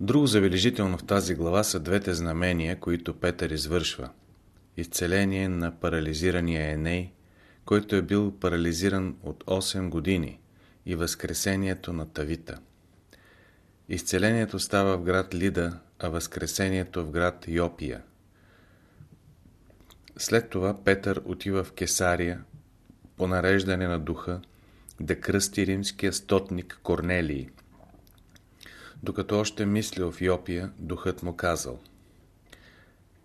Друго забележително в тази глава са двете знамения, които Петър извършва. Изцеление на парализирания Еней, който е бил парализиран от 8 години и възкресението на Тавита. Изцелението става в град Лида, а възкресението в град Йопия. След това Петър отива в Кесария по нареждане на духа да кръсти римския стотник Корнелий. Докато още мислил в Йопия, духът му казал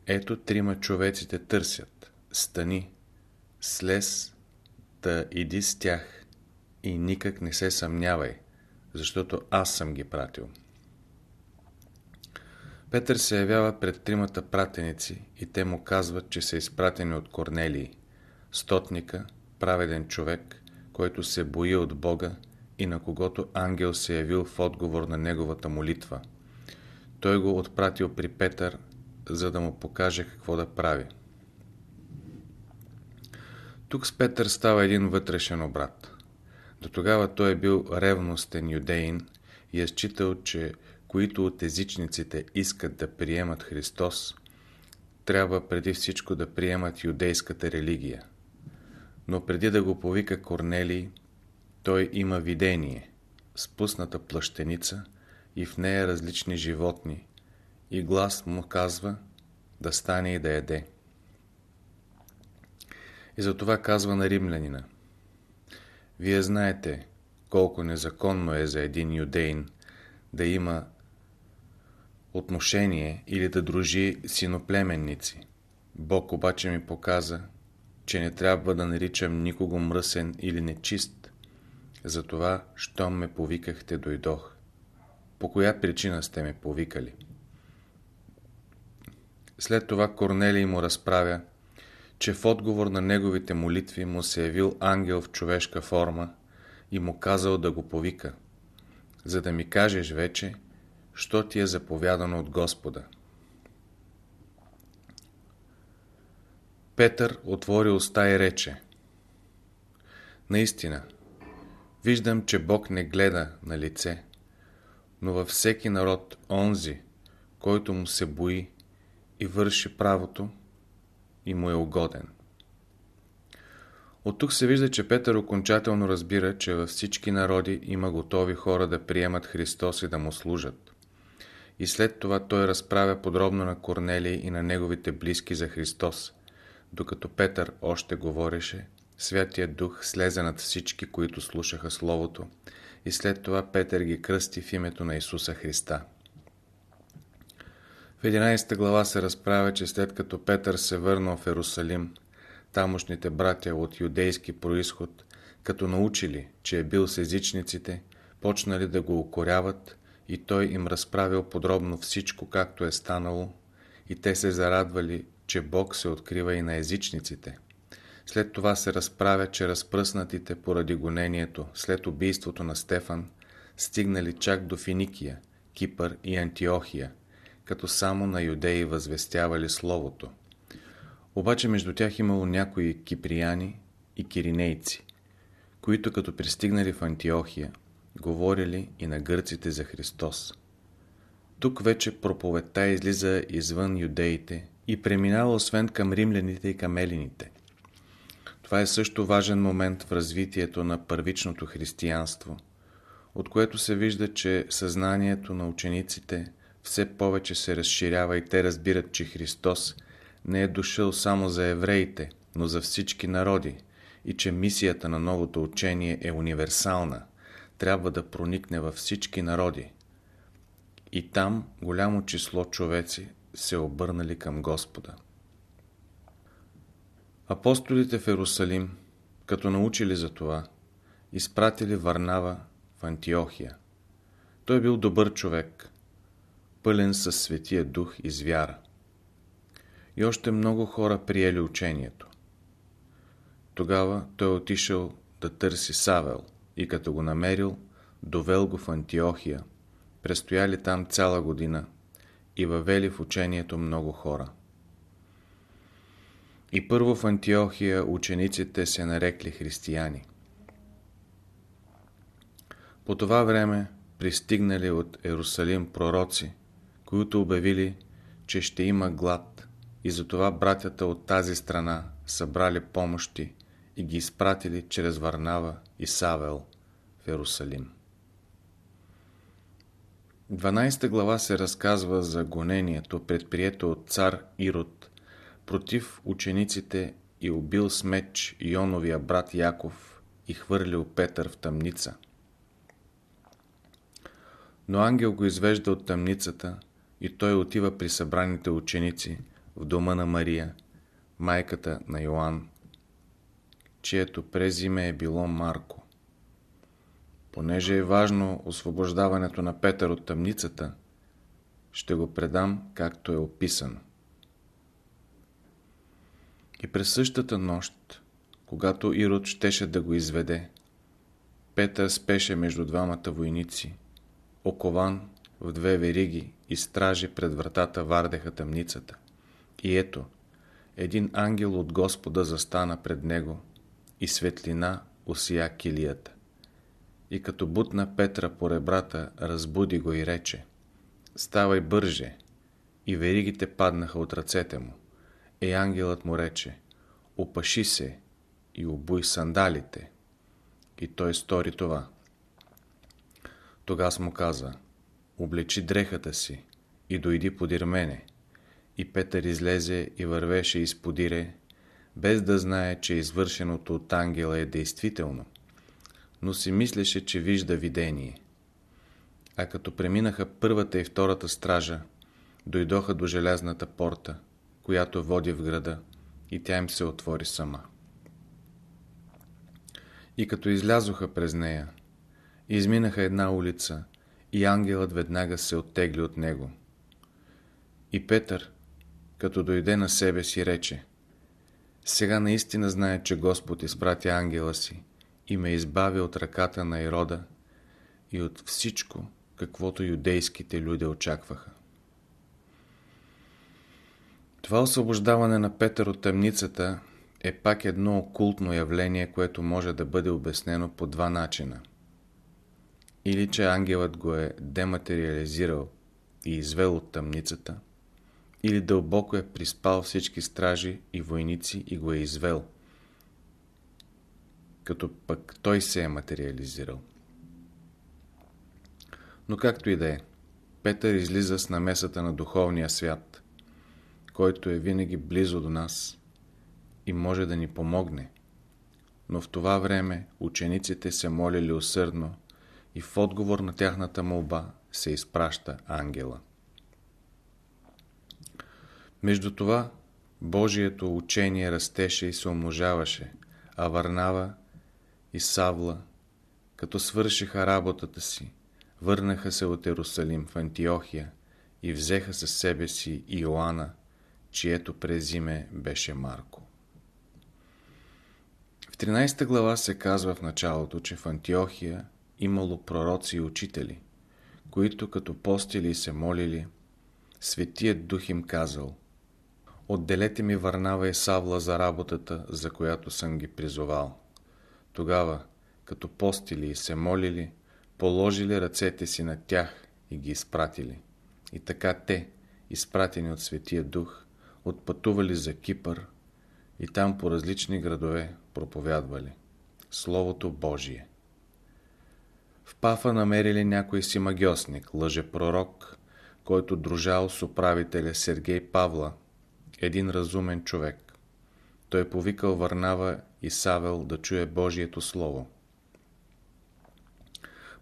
Ето трима човеците търсят. Стани, слез, да иди с тях и никак не се съмнявай, защото аз съм ги пратил. Петър се явява пред тримата пратеници и те му казват, че са изпратени от Корнелий, стотника, праведен човек, който се бои от Бога и на когото ангел се явил в отговор на неговата молитва. Той го отпратил при Петър, за да му покаже какво да прави. Тук с Петър става един вътрешен обрат. До тогава той е бил ревностен юдеин и е считал, че които от езичниците искат да приемат Христос, трябва преди всичко да приемат юдейската религия. Но преди да го повика Корнелий, той има видение, спусната плащеница и в нея различни животни, и глас му казва да стане и да яде. И затова казва на римлянина. Вие знаете колко незаконно е за един юдейн да има отношение или да дружи синоплеменници. Бог обаче ми показа, че не трябва да наричам никого мръсен или нечист. Затова, щом ме повикахте, дойдох. По коя причина сте ме повикали? След това Корнелий му разправя, че в отговор на неговите молитви му се явил ангел в човешка форма и му казал да го повика, за да ми кажеш вече, що ти е заповядано от Господа. Петър отвори уста и рече Наистина, виждам, че Бог не гледа на лице, но във всеки народ онзи, който му се бои и върши правото и му е угоден. От тук се вижда, че Петър окончателно разбира, че във всички народи има готови хора да приемат Христос и да му служат. И след това той разправя подробно на Корнелий и на неговите близки за Христос. Докато Петър още говореше, Святия Дух слезе над всички, които слушаха Словото, и след това Петър ги кръсти в името на Исуса Христа. В 11 глава се разправя, че след като Петър се върнал в Ерусалим, тамошните братя от юдейски происход, като научили, че е бил с езичниците, почнали да го укоряват и той им разправил подробно всичко, както е станало, и те се зарадвали, че Бог се открива и на езичниците. След това се разправя, че разпръснатите поради гонението, след убийството на Стефан, стигнали чак до Финикия, Кипър и Антиохия, като само на юдеи възвестявали Словото. Обаче между тях имало някои киприяни и киринейци, които като пристигнали в Антиохия, говорили и на гърците за Христос. Тук вече проповедта излиза извън юдеите и преминава освен към римляните и към елините. Това е също важен момент в развитието на първичното християнство, от което се вижда, че съзнанието на учениците все повече се разширява и те разбират, че Христос не е дошъл само за евреите, но за всички народи и че мисията на новото учение е универсална – трябва да проникне във всички народи. И там голямо число човеци се обърнали към Господа. Апостолите в Ерусалим, като научили за това, изпратили Варнава в Антиохия. Той бил добър човек, пълен със Светия Дух и звяра. И още много хора приели учението. Тогава той отишъл да търси Савел, и като го намерил, довел го в Антиохия. Престояли там цяла година и въвели в учението много хора. И първо в Антиохия учениците се нарекли християни. По това време пристигнали от Ерусалим пророци които обявили, че ще има глад и затова братята от тази страна събрали помощи и ги изпратили чрез Варнава и Савел в Иерусалим. 12 глава се разказва за гонението, предприето от цар Ирод против учениците и убил с меч Йоновия брат Яков и хвърлил Петър в тъмница. Но ангел го извежда от тъмницата и той отива при събраните ученици в дома на Мария, майката на Йоанн, чието презиме е било Марко. Понеже е важно освобождаването на Петър от тъмницата, ще го предам както е описано. И през същата нощ, когато Ирод щеше да го изведе, Петър спеше между двамата войници, окован в две вериги и стражи пред вратата вардеха тъмницата. И ето, един ангел от Господа застана пред него и светлина осия килията. И като бутна Петра по ребрата, разбуди го и рече Ставай бърже! И веригите паднаха от ръцете му. И ангелът му рече Опаши се и обуй сандалите. И той стори това. Тогас му каза Облечи дрехата си и дойди подир мене. И Петър излезе и вървеше изподире, без да знае, че извършеното от ангела е действително, но си мислеше, че вижда видение. А като преминаха първата и втората стража, дойдоха до желязната порта, която води в града, и тя им се отвори сама. И като излязоха през нея, изминаха една улица, и ангелът веднага се оттегли от него. И Петър, като дойде на себе си, рече Сега наистина знае, че Господ изпрати ангела си и ме избави от ръката на Ирода и от всичко, каквото юдейските люди очакваха. Това освобождаване на Петър от тъмницата е пак едно окултно явление, което може да бъде обяснено по два начина. Или че ангелът го е дематериализирал и извел от тъмницата – или дълбоко е приспал всички стражи и войници и го е извел, като пък той се е материализирал. Но както и да е, Петър излиза с намесата на духовния свят, който е винаги близо до нас и може да ни помогне. Но в това време учениците се молили усърдно и в отговор на тяхната молба се изпраща ангела. Между това, Божието учение растеше и се умножаваше, а Варнава и Савла, като свършиха работата си, върнаха се от Ерусалим в Антиохия и взеха със себе си Иоанна, чието презиме беше Марко. В 13 глава се казва в началото, че в Антиохия имало пророци и учители, които като постили и се молили, Светият Дух им казал – Отделете ми Варнава и Савла за работата, за която съм ги призовал. Тогава, като постили и се молили, положили ръцете си на тях и ги изпратили. И така те, изпратени от Светия Дух, отпътували за Кипър и там по различни градове проповядвали. Словото Божие. В Пафа намерили някой си магиосник, лъжепророк, който дружал с управителя Сергей Павла, един разумен човек. Той повикал Варнава и Савел да чуе Божието Слово.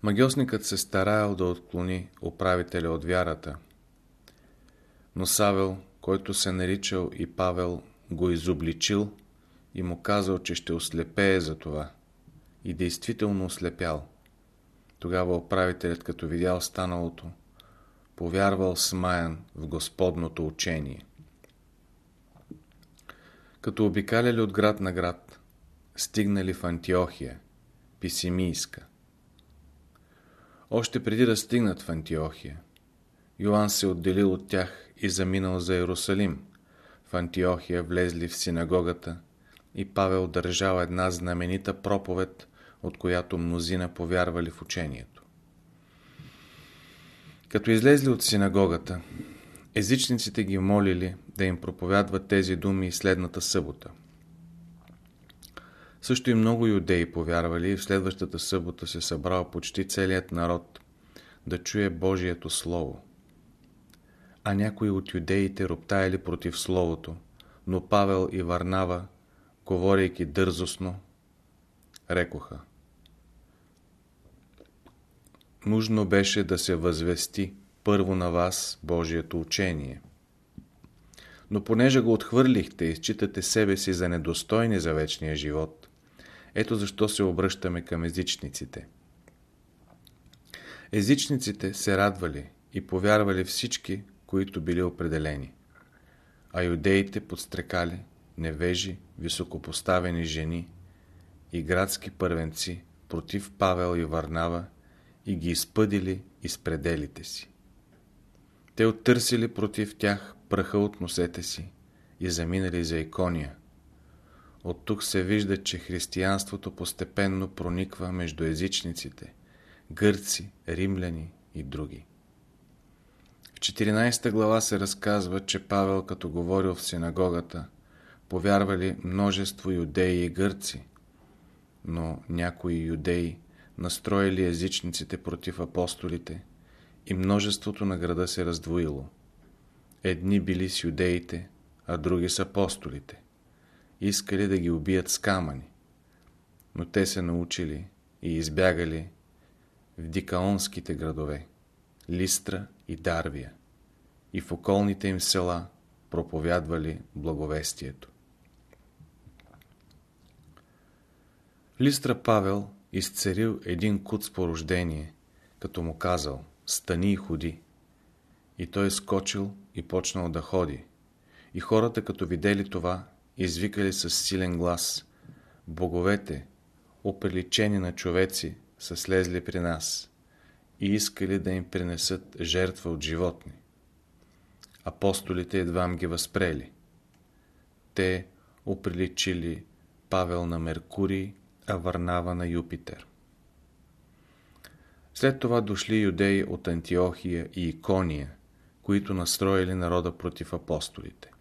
Магиосникът се стараял да отклони управителя от вярата, но Савел, който се наричал и Павел, го изобличил и му казал, че ще ослепее за това. И действително ослепял. Тогава управителят, като видял станалото, повярвал смаян в Господното учение. Като обикаляли от град на град, стигнали в Антиохия, Писимийска. Още преди да стигнат в Антиохия, Йоанн се отделил от тях и заминал за Иерусалим. В Антиохия влезли в синагогата и Павел държал една знаменита проповед, от която мнозина повярвали в учението. Като излезли от синагогата, Езичниците ги молили да им проповядват тези думи и следната събота. Също и много юдеи повярвали и в следващата събота се събрал почти целият народ да чуе Божието Слово. А някои от юдеите роптаяли против Словото, но Павел и Варнава, говорейки дързостно, рекоха. Нужно беше да се възвести първо на вас Божието учение. Но понеже го отхвърлихте и считате себе си за недостойни за вечния живот, ето защо се обръщаме към езичниците. Езичниците се радвали и повярвали всички, които били определени. А юдеите подстрекали невежи, високопоставени жени и градски първенци против Павел и Варнава и ги изпъдили из пределите си. Те оттърсили против тях пръха от носете си и заминали за икония. От тук се вижда, че християнството постепенно прониква между езичниците, гърци, римляни и други. В 14 глава се разказва, че Павел, като говорил в синагогата, повярвали множество юдеи и гърци, но някои юдеи настроили езичниците против апостолите и множеството на града се раздвоило. Едни били с юдеите, а други с апостолите. Искали да ги убият с камъни, но те се научили и избягали в дикаонските градове, Листра и Дарвия, и в околните им села проповядвали благовестието. Листра Павел изцерил един куц по рождение, като му казал «Стани и ходи». И той скочил и почнал да ходи. И хората, като видели това, извикали с силен глас «Боговете, оприличени на човеци, са слезли при нас и искали да им принесат жертва от животни. Апостолите едвам ги възпрели. Те оприличили Павел на Меркурий, а Варнава на Юпитер. След това дошли юдеи от Антиохия и Икония, които настроили народа против апостолите.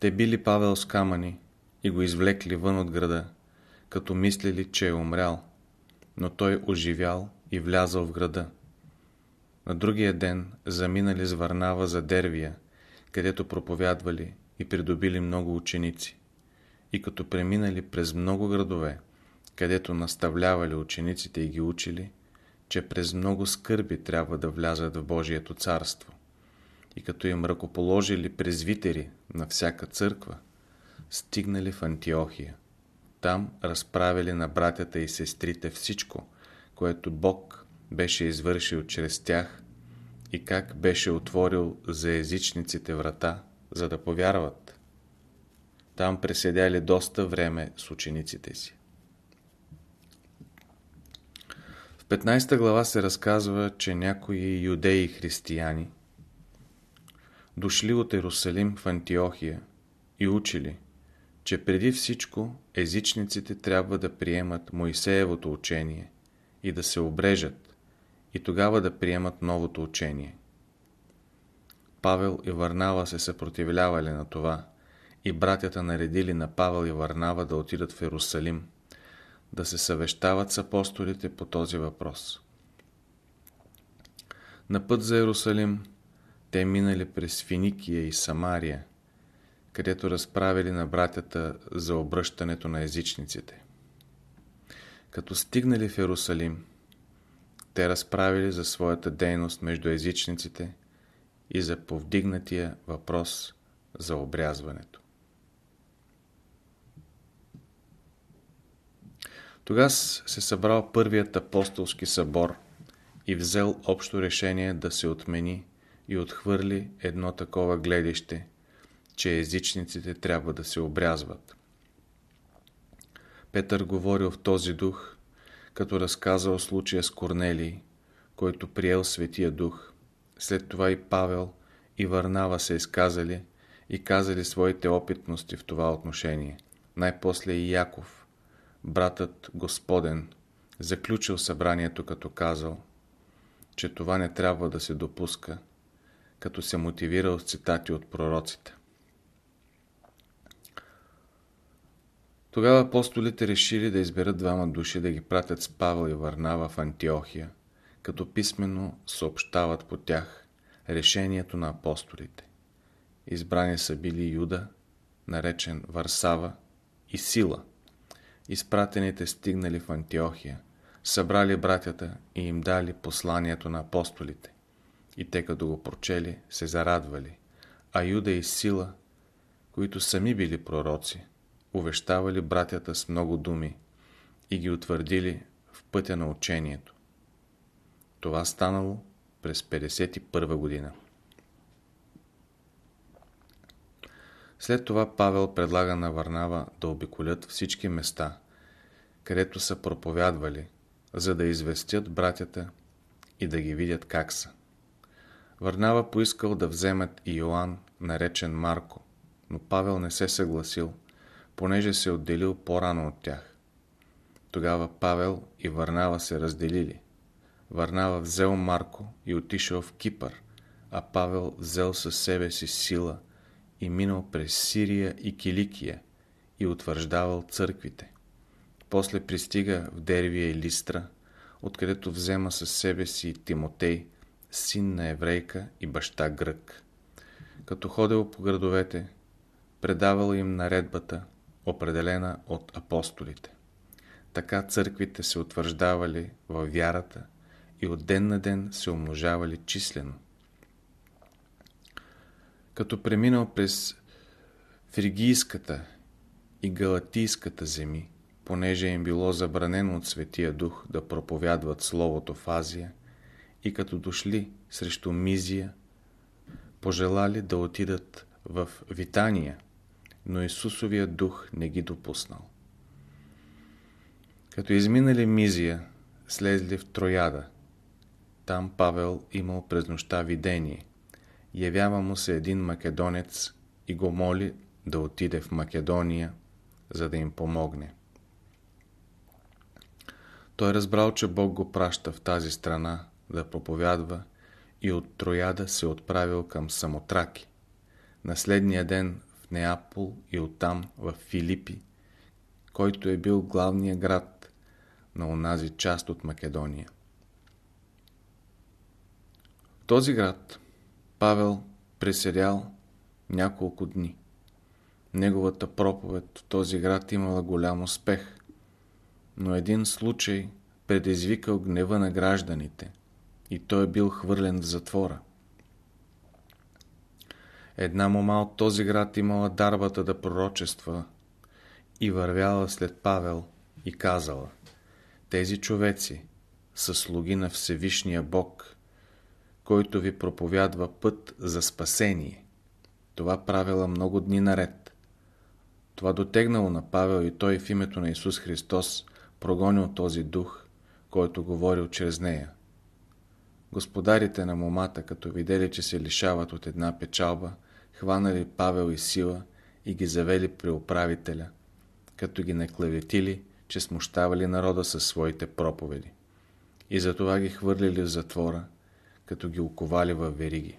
Те били Павел с камъни и го извлекли вън от града, като мислили, че е умрял, но той оживял и влязал в града. На другия ден заминали с Варнава за Дервия, където проповядвали и придобили много ученици. И като преминали през много градове, където наставлявали учениците и ги учили, че през много скърби трябва да влязат в Божието царство. И като им ръкоположили презвитери на всяка църква, стигнали в Антиохия. Там разправили на братята и сестрите всичко, което Бог беше извършил чрез тях и как беше отворил за езичниците врата, за да повярват. Там преседяли доста време с учениците си. В 15 глава се разказва, че някои юдеи християни дошли от Иерусалим в Антиохия и учили, че преди всичко езичниците трябва да приемат Моисеевото учение и да се обрежат и тогава да приемат новото учение. Павел и Варнава се съпротивлявали на това и братята наредили на Павел и Варнава да отидат в Иерусалим, да се съвещават с апостолите по този въпрос. На път за Иерусалим те минали през Финикия и Самария, където разправили на братята за обръщането на езичниците. Като стигнали в Иерусалим, те разправили за своята дейност между езичниците и за повдигнатия въпрос за обрязването. Тогава се събрал първият апостолски събор и взел общо решение да се отмени и отхвърли едно такова гледище, че езичниците трябва да се обрязват. Петър говорил в този дух, като разказал случая с Корнелий, който приел Светия Дух. След това и Павел и Варнава се изказали и казали своите опитности в това отношение. Най-после и Яков, братът Господен, заключил събранието като казал, че това не трябва да се допуска, като се мотивирал с цитати от пророците. Тогава апостолите решили да изберат двама души да ги пратят с Павел и Варнава в Антиохия, като писменно съобщават по тях решението на апостолите. Избрани са били Юда, наречен Варсава, и Сила. Изпратените стигнали в Антиохия, събрали братята и им дали посланието на апостолите. И те като го прочели, се зарадвали, а Юда и Сила, които сами били пророци, увещавали братята с много думи и ги утвърдили в пътя на учението. Това станало през 51 година. След това Павел предлага на Варнава да обиколят всички места, където са проповядвали, за да известят братята и да ги видят как са. Варнава поискал да вземат и Йоанн, наречен Марко, но Павел не се съгласил, понеже се отделил по-рано от тях. Тогава Павел и Варнава се разделили. Варнава взел Марко и отишъл в Кипър, а Павел взел със себе си сила и минал през Сирия и Киликия и утвърждавал църквите. После пристига в Дервия и Листра, откъдето взема със себе си Тимотей, син на еврейка и баща грък. Като ходил по градовете, предавал им наредбата, определена от апостолите. Така църквите се утвърждавали във вярата и от ден на ден се умножавали числено. Като преминал през Фригийската и Галатийската земи, понеже им било забранено от Светия Дух да проповядват Словото в Азия, и като дошли срещу Мизия, пожелали да отидат в Витания, но Исусовия дух не ги допуснал. Като изминали Мизия, слезли в Трояда. Там Павел имал през нощта видение. Явява му се един македонец и го моли да отиде в Македония, за да им помогне. Той разбрал, че Бог го праща в тази страна да проповядва и от Трояда се отправил към Самотраки. На следния ден в Неапол и оттам в Филипи, който е бил главния град на онази част от Македония. В този град Павел преседял няколко дни. Неговата проповед в този град имала голям успех, но един случай предизвикал гнева на гражданите и той е бил хвърлен в затвора. Една мома от този град имала дарбата да пророчества и вървяла след Павел и казала Тези човеци са слуги на Всевишния Бог, който ви проповядва път за спасение. Това правила много дни наред. Това дотегнало на Павел и той в името на Исус Христос прогонил този дух, който говорил чрез нея. Господарите на момата, като видели, че се лишават от една печалба, хванали Павел и Сила и ги завели при управителя, като ги наклеветили, че смущавали народа със своите проповеди. И затова ги хвърлили в затвора, като ги оковали във вериги.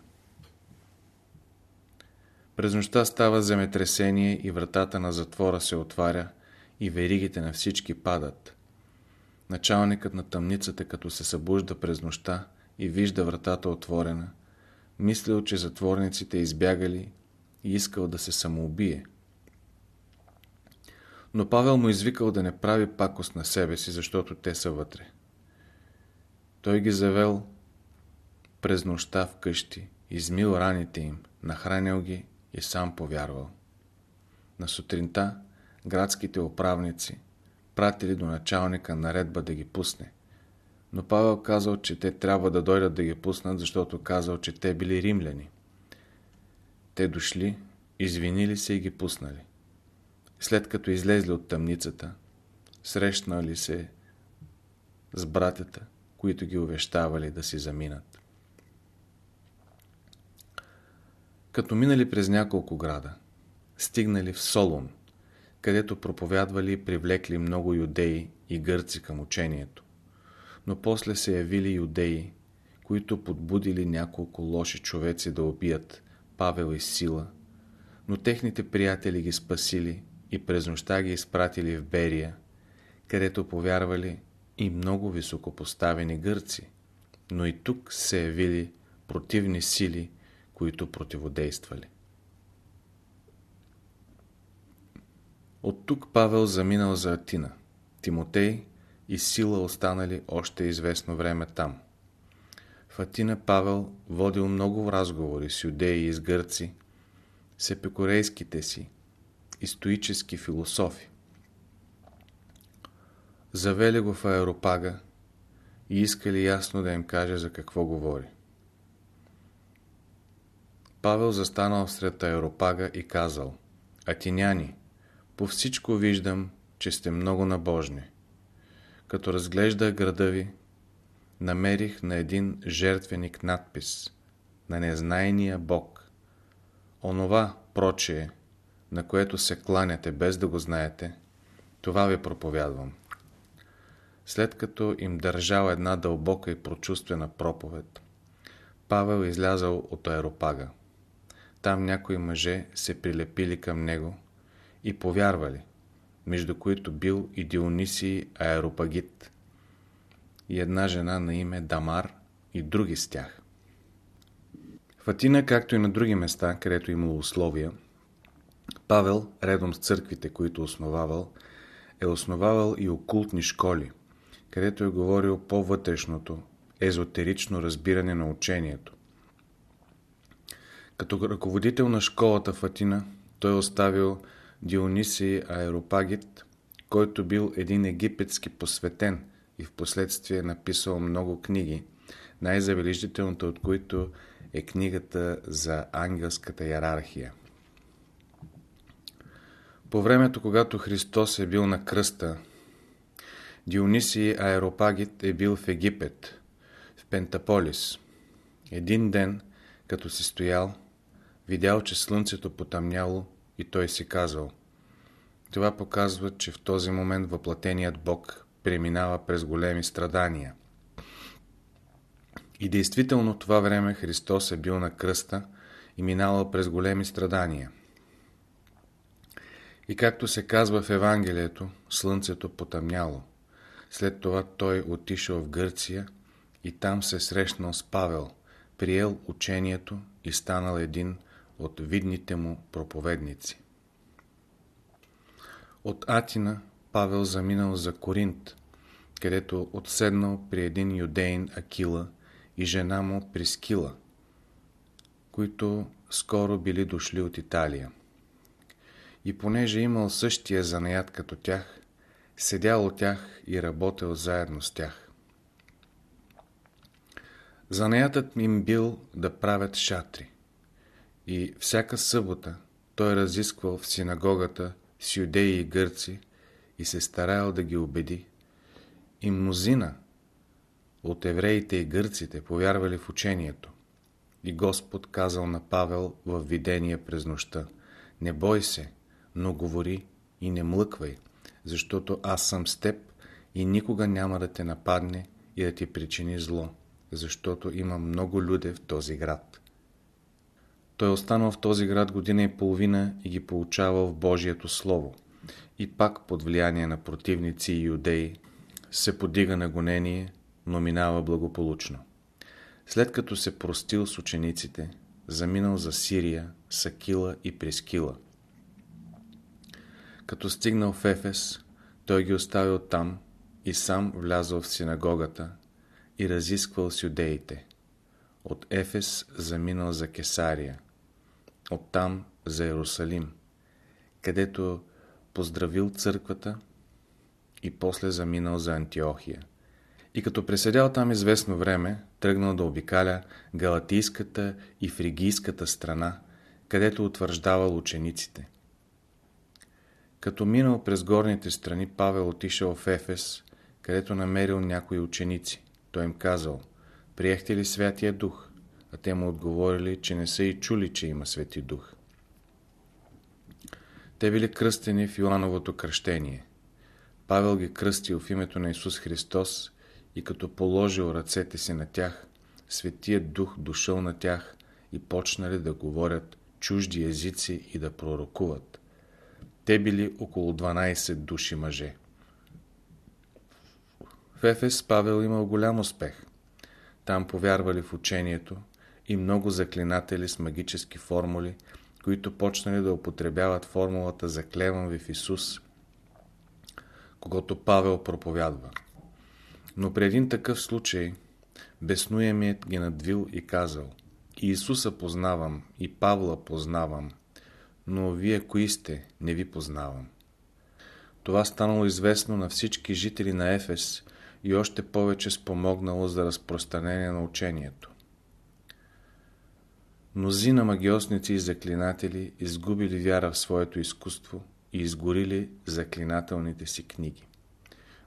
През нощта става земетресение и вратата на затвора се отваря и веригите на всички падат. Началникът на тъмницата, като се събужда през нощта и вижда вратата отворена, мислил, че затворниците избягали и искал да се самоубие. Но Павел му извикал да не прави пакост на себе си, защото те са вътре. Той ги завел през нощта в къщи, измил раните им, нахранил ги и сам повярвал. На сутринта градските управници пратили до началника наредба да ги пусне. Но Павел казал, че те трябва да дойдат да ги пуснат, защото казал, че те били римляни. Те дошли, извинили се и ги пуснали. След като излезли от тъмницата, срещнали се с братята, които ги увещавали да си заминат. Като минали през няколко града, стигнали в Солун, където проповядвали и привлекли много юдеи и гърци към учението. Но после се явили юдеи, които подбудили няколко лоши човеци да убият Павел и Сила, но техните приятели ги спасили и през нощта ги изпратили в Берия, където повярвали и много високопоставени гърци, но и тук се явили противни сили, които противодействали. От тук Павел заминал за Атина. Тимотей и Сила останали още известно време там. В Атина Павел водил много разговори с юдеи и с гърци, с епикорейските си и стоически философи. Завели го в аеропага и искали ясно да им каже за какво говори. Павел застанал сред аеропага и казал Атиняни, по всичко виждам, че сте много набожни. Като разглеждах града ви, намерих на един жертвеник надпис на незнайния Бог. Онова, прочее, на което се кланяте без да го знаете, това ви проповядвам. След като им държал една дълбока и прочувствена проповед, Павел излязал от аеропага. Там някои мъже се прилепили към него и повярвали, между които бил и Дионисий Аеропагит и една жена на име Дамар и други с тях. В Атина, както и на други места, където имало условия, Павел, редом с църквите, които основавал, е основавал и окултни школи, където е говорил по-вътрешното, езотерично разбиране на учението. Като ръководител на школата в Атина, той е оставил Дионисий Аеропагит, който бил един египетски посветен и в последствие написал много книги, най-забележителната от които е книгата за ангелската иерархия. По времето, когато Христос е бил на кръста, Дионисий Аеропагит е бил в Египет, в Пентаполис. Един ден, като си стоял, видял, че слънцето потъмняло и той си казал Това показва, че в този момент въплатеният Бог преминава през големи страдания. И действително това време Христос е бил на кръста и минала през големи страдания. И както се казва в Евангелието, слънцето потъмняло. След това той отишъл в Гърция и там се срещнал с Павел, приел учението и станал един от видните му проповедници. От Атина Павел заминал за Коринт, където отседнал при един юдеин Акила и жена му Прискила, които скоро били дошли от Италия. И понеже имал същия занаят като тях, седял от тях и работил заедно с тях. Занаятът им бил да правят шатри. И всяка събота той разисквал в синагогата с юдеи и гърци и се стараял да ги убеди. И мнозина от евреите и гърците повярвали в учението. И Господ казал на Павел в видение през нощта, не бой се, но говори и не млъквай, защото аз съм с теб и никога няма да те нападне и да ти причини зло, защото има много люде в този град. Той е останал в този град година и половина и ги получавал в Божието Слово. И пак под влияние на противници и юдеи се подига на гонение, но минава благополучно. След като се простил с учениците, заминал за Сирия, Сакила и Прескила. Като стигнал в Ефес, той ги оставил там и сам влязъл в синагогата и разисквал с юдеите. От Ефес заминал за Кесария, оттам за Иерусалим, където поздравил църквата и после заминал за Антиохия. И като преседял там известно време, тръгнал да обикаля Галатийската и Фригийската страна, където утвърждавал учениците. Като минал през горните страни, Павел отишъл в Ефес, където намерил някои ученици. Той им казал, приехте ли Святия Дух? А те му отговорили, че не са и чули, че има Свети Дух. Те били кръстени в Йоановото кръщение. Павел ги кръстил в името на Исус Христос и като положил ръцете си на тях, Светият Дух дошъл на тях и почнали да говорят чужди езици и да пророкуват. Те били около 12 души мъже. В Ефес Павел имал голям успех. Там повярвали в учението и много заклинатели с магически формули, които почнали да употребяват формулата «Заклевам ви в Исус», когато Павел проповядва. Но при един такъв случай безнуемият ги надвил и казал «И Исуса познавам, и Павла познавам, но вие кои сте, не ви познавам». Това станало известно на всички жители на Ефес и още повече спомогнало за разпространение на учението. Мнозина магиосници и заклинатели изгубили вяра в своето изкуство и изгорили заклинателните си книги.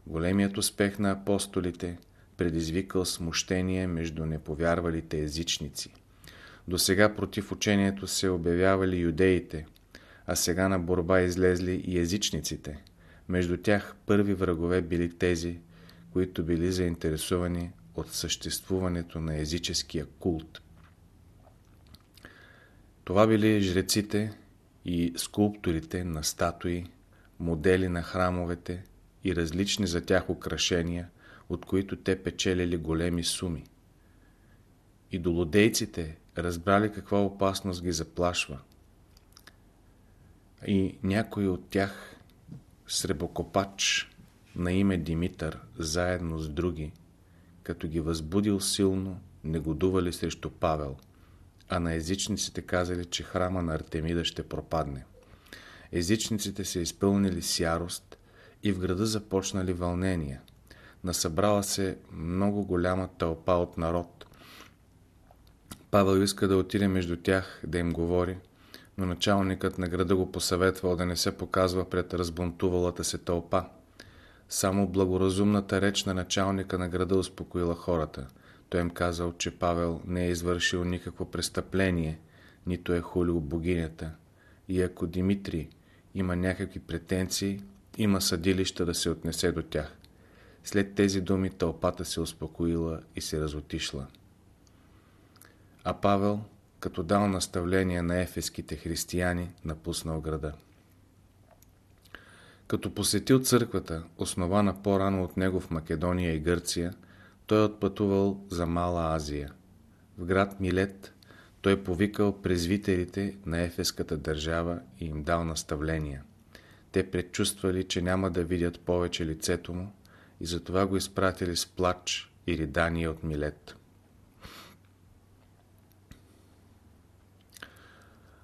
Големият успех на апостолите предизвикал смущение между неповярвалите езичници. До сега против учението се обявявали юдеите, а сега на борба излезли и езичниците. Между тях първи врагове били тези, които били заинтересувани от съществуването на езическия култ. Това били жреците и скулпторите на статуи, модели на храмовете и различни за тях украшения, от които те печелили големи суми. Идолодейците разбрали каква опасност ги заплашва. И някой от тях, сребокопач на име Димитър, заедно с други, като ги възбудил силно, негодували срещу Павел – а на езичниците казали, че храма на Артемида ще пропадне. Езичниците се изпълнили с ярост и в града започнали вълнения. Насъбрала се много голяма тълпа от народ. Павел иска да отиде между тях, да им говори, но началникът на града го посъветвал да не се показва пред разбунтувалата се тълпа. Само благоразумната реч на началника на града успокоила хората – той им казал, че Павел не е извършил никакво престъпление, нито е хулил богинята. И ако Димитрий има някакви претенции, има съдилища да се отнесе до тях. След тези думи тълпата се успокоила и се разотишла. А Павел, като дал наставление на ефеските християни, напуснал града. Като посетил църквата, основана по-рано от него в Македония и Гърция, той отпътувал за Мала Азия. В град Милет той повикал презвитерите на ефеската държава и им дал наставления. Те предчувствали, че няма да видят повече лицето му и затова го изпратили с плач и ридание от Милет.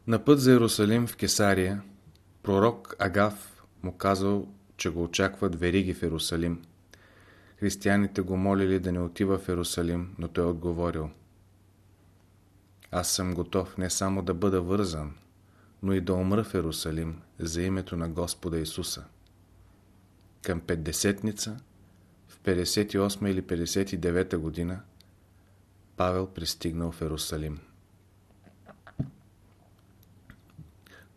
На път за Иерусалим в Кесария, пророк Агаф му казал, че го очакват вериги в Иерусалим – Християните го молили да не отива в Ерусалим, но той отговорил Аз съм готов не само да бъда вързан, но и да умра в Ерусалим за името на Господа Исуса. Към Петдесетница, в 58 или 59 година, Павел пристигнал в Ерусалим.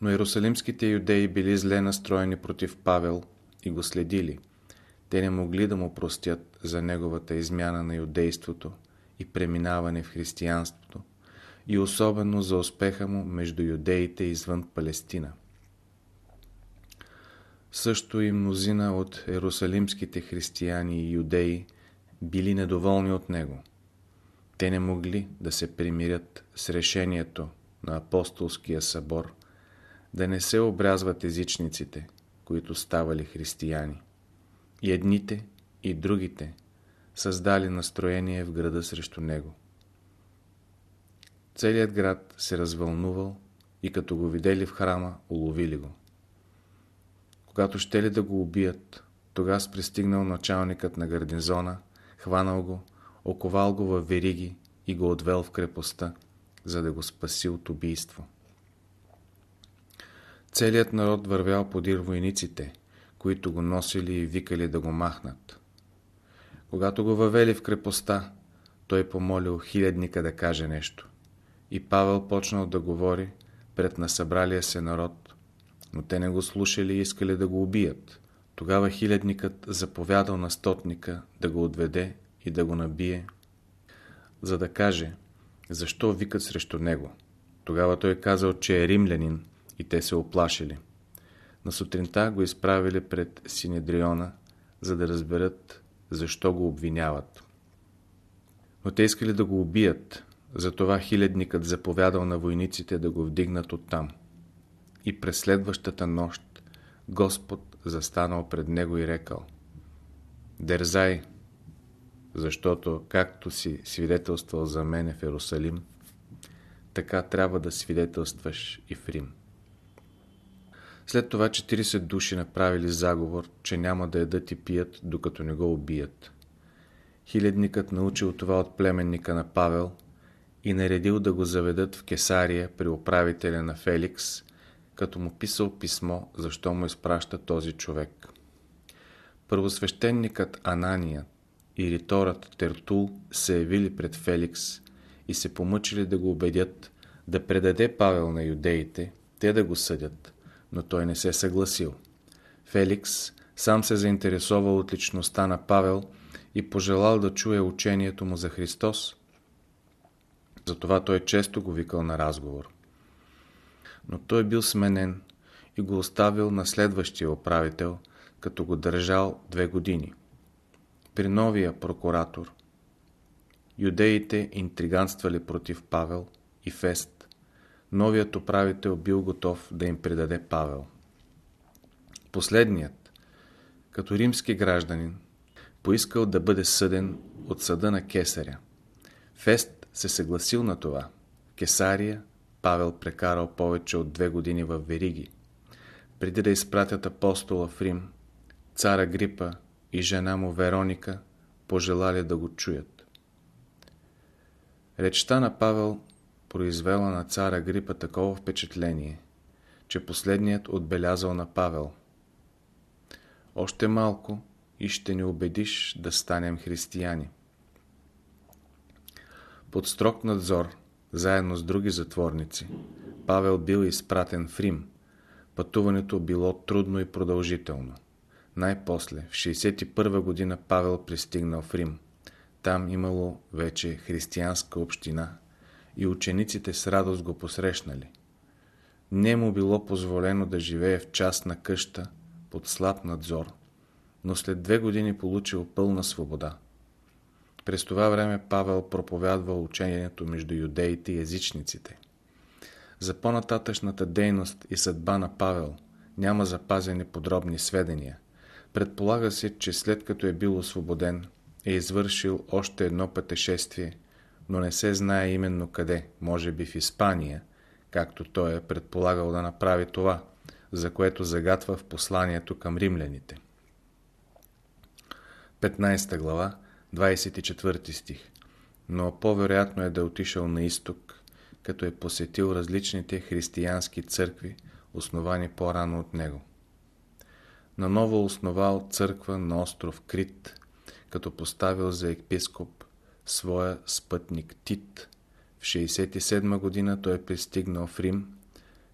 Но иерусалимските юдеи били зле настроени против Павел и го следили – те не могли да му простят за неговата измяна на юдейството и преминаване в християнството и особено за успеха му между юдеите извън Палестина. Също и мнозина от ерусалимските християни и юдеи били недоволни от него. Те не могли да се примирят с решението на апостолския събор да не се обрязват езичниците, които ставали християни. И едните, и другите създали настроение в града срещу него. Целият град се развълнувал и като го видели в храма, уловили го. Когато ще ли да го убият, тогава пристигнал началникът на гарнизона, хванал го, оковал го във вериги и го отвел в крепостта, за да го спаси от убийство. Целият народ вървял подир войниците – които го носили и викали да го махнат. Когато го въвели в крепостта, той помолил хилядника да каже нещо. И Павел почнал да говори пред насъбралия се народ, но те не го слушали и искали да го убият. Тогава хилядникът заповядал на стотника да го отведе и да го набие, за да каже защо викат срещу него. Тогава той казал, че е римлянин и те се оплашили. На сутринта го изправили пред Синедриона, за да разберат защо го обвиняват. Но те искали да го убият, затова хилядникът заповядал на войниците да го вдигнат оттам. И през следващата нощ Господ застанал пред него и рекал Дерзай, защото както си свидетелствал за мене в Ерусалим, така трябва да свидетелстваш и в Рим. След това 40 души направили заговор, че няма да ядат и пият, докато не го убият. Хилядникът научил това от племенника на Павел и наредил да го заведат в Кесария при управителя на Феликс, като му писал писмо, защо му изпраща този човек. Първосвещеникът Анания и риторът Тертул се явили пред Феликс и се помъчили да го убедят да предаде Павел на юдеите, те да го съдят, но той не се съгласил. Феликс сам се заинтересовал от личността на Павел и пожелал да чуе учението му за Христос. Затова той често го викал на разговор. Но той бил сменен и го оставил на следващия управител, като го държал две години. При новия прокуратор юдеите интриганствали против Павел и Фест. Новият управител бил готов да им предаде Павел. Последният, като римски гражданин, поискал да бъде съден от съда на Кесаря. Фест се съгласил на това. Кесария Павел прекарал повече от две години в Вериги. Преди да изпратят апостола в Рим, цара Грипа и жена му Вероника пожелали да го чуят. Речта на Павел произвела на цара Грипа такова впечатление, че последният отбелязал на Павел. Още малко и ще ни убедиш да станем християни. Под строг надзор, заедно с други затворници, Павел бил изпратен в Рим. Пътуването било трудно и продължително. Най-после, в 61 година Павел пристигнал в Рим. Там имало вече християнска община и учениците с радост го посрещнали. Не му било позволено да живее в частна къща под слаб надзор, но след две години получил пълна свобода. През това време Павел проповядва учението между юдеите и езичниците. За по-нататъчната дейност и съдба на Павел няма запазени подробни сведения. Предполага се, че след като е бил освободен, е извършил още едно пътешествие, но не се знае именно къде, може би в Испания, както той е предполагал да направи това, за което загатва в посланието към римляните. 15 глава, 24 стих Но по-вероятно е да е отишъл на изток, като е посетил различните християнски църкви, основани по-рано от него. Наново основал църква на остров Крит, като поставил за епископ своя спътник Тит. В 67 година той е пристигнал в Рим,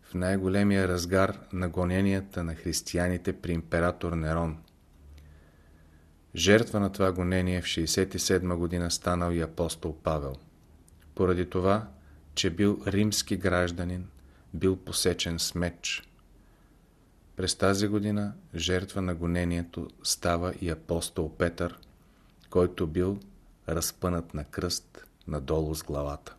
в най-големия разгар на гоненията на християните при император Нерон. Жертва на това гонение в 67 година станал и апостол Павел. Поради това, че бил римски гражданин, бил посечен с меч. През тази година жертва на гонението става и апостол Петър, който бил разпънат на кръст надолу с главата.